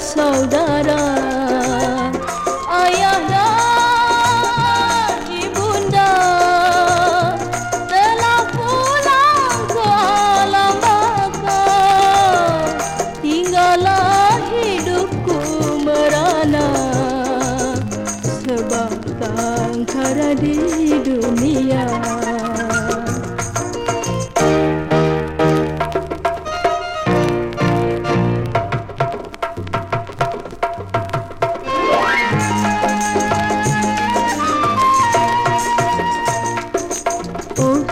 saudara. Ayah dan ibunda Telah pulang ke alam baka Tinggallah hidupku merana. Sebab tangkara di dunia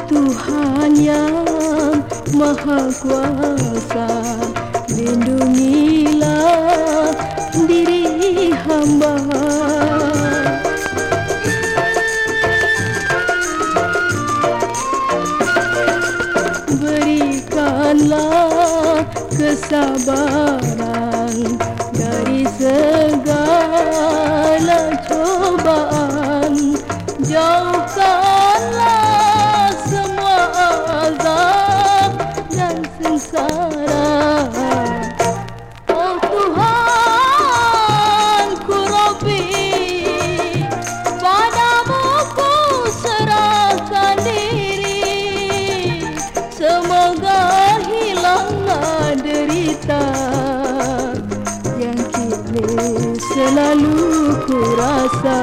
Tuhan yang Maha Kuasa Lindungilah diri hamba. Berikanlah kesabaran selalu ku rasa